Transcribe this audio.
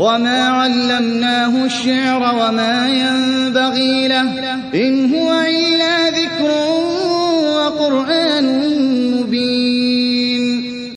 وما علمناه الشعر وما ينبغي له إن هو